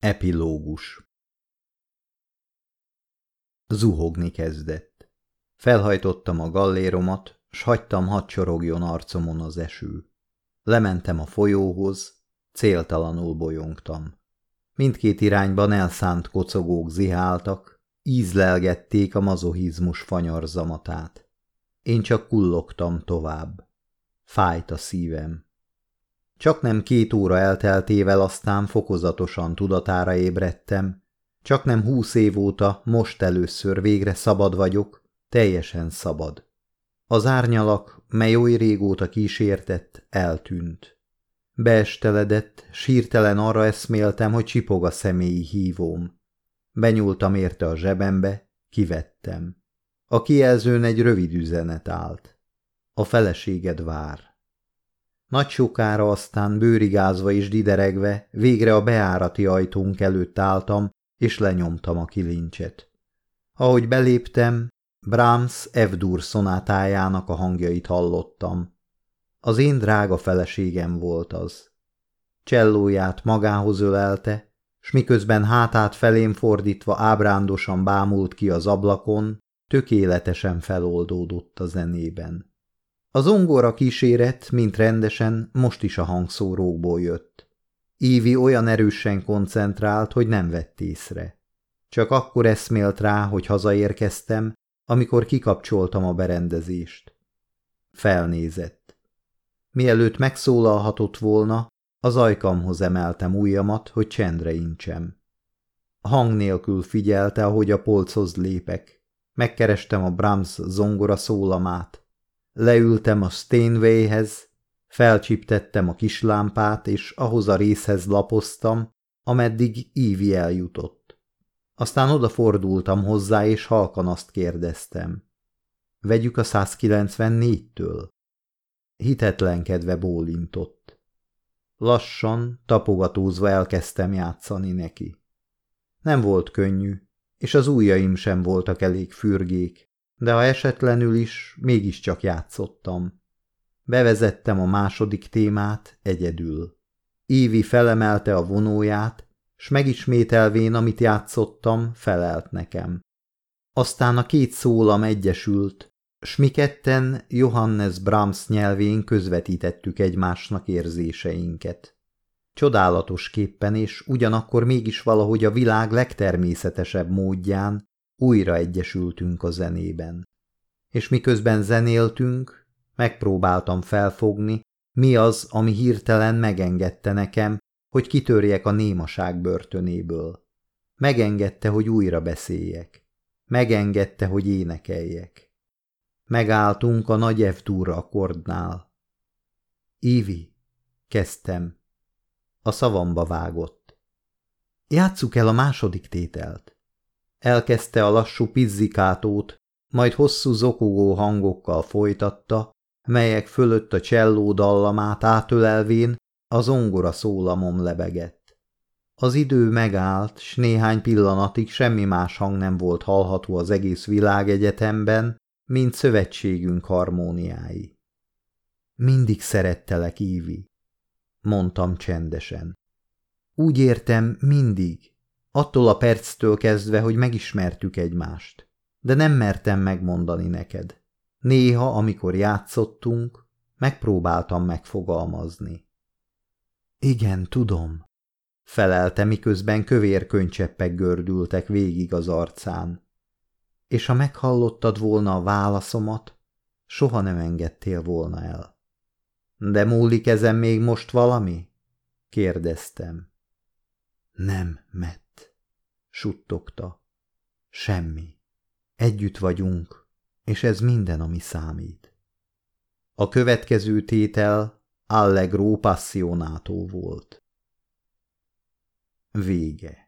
Epilógus Zuhogni kezdett. Felhajtottam a galléromat, s hagytam hadd csorogjon arcomon az eső. Lementem a folyóhoz, céltalanul bolyongtam. Mindkét irányban elszánt kocogók ziháltak, ízlelgették a mazohizmus fanyarzamatát. Én csak kullogtam tovább. Fájt a szívem. Csak nem két óra elteltével aztán fokozatosan tudatára ébredtem, csak nem húsz év óta most először végre szabad vagyok, teljesen szabad. Az árnyalak, mely oly régóta kísértett, eltűnt. Beesteledett, sírtelen arra eszméltem, hogy csipog a személyi hívóm. Benyúltam érte a zsebembe, kivettem. A kijelzőn egy rövid üzenet állt. A feleséged vár. Nagy sokára aztán bőrigázva és dideregve végre a beárati ajtónk előtt álltam, és lenyomtam a kilincset. Ahogy beléptem, Brahms F-dur szonátájának a hangjait hallottam. Az én drága feleségem volt az. Csellóját magához ölelte, s miközben hátát felém fordítva ábrándosan bámult ki az ablakon, tökéletesen feloldódott a zenében. Az ongora kíséret, mint rendesen, most is a hangszórókból jött. Ívi olyan erősen koncentrált, hogy nem vett észre. Csak akkor eszmélt rá, hogy hazaérkeztem, amikor kikapcsoltam a berendezést. Felnézett. Mielőtt megszólalhatott volna, az ajkamhoz emeltem ujjamat, hogy csendre incsem. Hang nélkül figyelte, ahogy a polchoz lépek. Megkerestem a Brahms zongora szólamát. Leültem a Steinwayhez, felcsiptettem a kislámpát, és ahhoz a részhez lapoztam, ameddig Ívi eljutott. Aztán odafordultam hozzá, és halkan azt kérdeztem. Vegyük a 194-től? Hitetlenkedve bólintott. Lassan, tapogatózva elkezdtem játszani neki. Nem volt könnyű, és az ujjaim sem voltak elég fürgék, de ha esetlenül is, mégiscsak játszottam. Bevezettem a második témát egyedül. Évi felemelte a vonóját, s megismételvén, amit játszottam, felelt nekem. Aztán a két szólam egyesült, s mi ketten Johannes Brahms nyelvén közvetítettük egymásnak érzéseinket. Csodálatos képpen és ugyanakkor mégis valahogy a világ legtermészetesebb módján újra egyesültünk a zenében. És miközben zenéltünk, megpróbáltam felfogni, mi az, ami hirtelen megengedte nekem, hogy kitörjek a némaság börtönéből. Megengedte, hogy újra beszéljek. Megengedte, hogy énekeljek. Megálltunk a nagy F-túra akkordnál. Ivi, kezdtem. A szavamba vágott. Játsszuk el a második tételt. Elkezdte a lassú pizzikátót, majd hosszú zokogó hangokkal folytatta, melyek fölött a cselló dallamát átölelvén az zongora szólamom lebegett. Az idő megállt, s néhány pillanatig semmi más hang nem volt hallható az egész világegyetemben, mint szövetségünk harmóniái. Mindig szerettelek, Ívi, mondtam csendesen. Úgy értem, mindig, Attól a perctől kezdve, hogy megismertük egymást. De nem mertem megmondani neked. Néha, amikor játszottunk, megpróbáltam megfogalmazni. Igen, tudom, felelte, miközben kövér könycseppek gördültek végig az arcán. És ha meghallottad volna a válaszomat, soha nem engedtél volna el. De múlik ezen még most valami? kérdeztem. Nem, Matt suttogta. Semmi. Együtt vagyunk, és ez minden, ami számít. A következő tétel Allegro Passionato volt. Vége